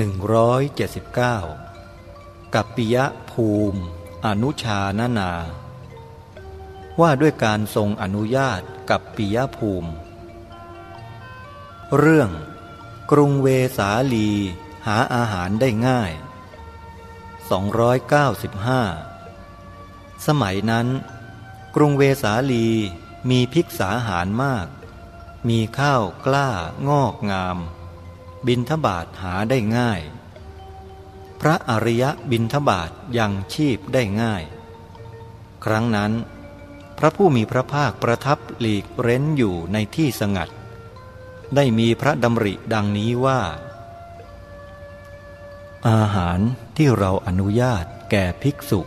179 กัปปิยะภูมิ อนุชานานา ว่าด้วยการทรงอนุญาตกับปิยภูมิ เรื่อง กรุงเวสาลีหาอาหารได้ง่าย 295 สมัยนั้น กรุงเวสาลีมีภิกษาหารมาก มีข้าวกล้างอกงาม บินทบาทหาได้ง่าย พระอริยบินทบาทยังชีพได้ง่าย ครั้งนั้น พระผู้มีพระภาคประทับหลีกเร้นอยู่ในที่สงัด ได้มีพระดำริดังนี้ว่า อาหารที่เราอนุญาตแก่ภิกษุ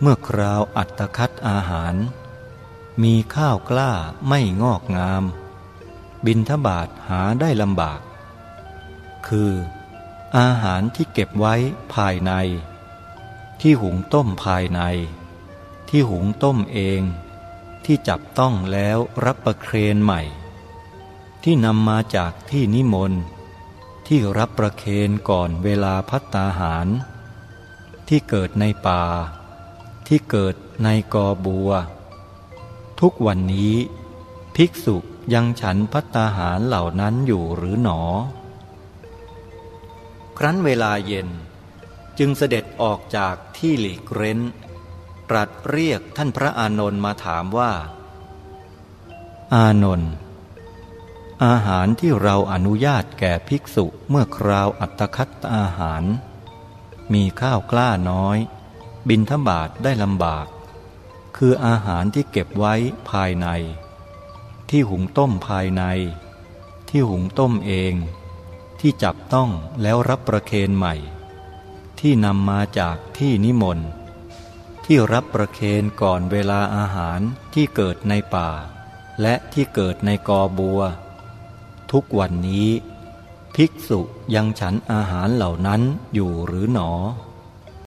เมื่อคราวอัตคัดอาหาร มีข้าวกล้าไม่งอกงาม บินทบาทหาได้ลำบาก คือ อาหารที่เก็บไว้ภายใน ที่หุงต้มภายใน ที่หุงต้มเอง ที่จับต้องแล้วรับประเคนใหม่ ที่นำมาจากที่นิมนต์ ที่รับประเคนก่อนเวลาพัตตาหาร ที่เกิดในป่า ที่เกิดในกอบัว ทุกวันนี้ ภิกษุยังฉันพัตตาหารเหล่านั้นอยู่หรือหนอ ครั้นเวลาเย็นจึงเสด็จออกจากที่หลีกเร้น ตรัสเรียกท่านพระอานนท์มาถามว่า อานนท์อาหารที่เราอนุญาตแก่ภิกษุเมื่อคราวอัตคัตอาหาร มีข้าวกล้าน้อย บินทบาทได้ลำบาก คืออาหารที่เก็บไว้ภายใน ที่หุงต้มภายใน ที่หุงต้มเอง ที่จับต้องแล้วรับประเคนใหม่ ที่นำมาจากที่นิมนต์ ที่รับประเคนก่อนเวลาอาหารที่เกิดในป่า และที่เกิดในกอบัว ทุกวันนี้ ภิกษุยังฉันอาหารเหล่านั้นอยู่หรือหนอ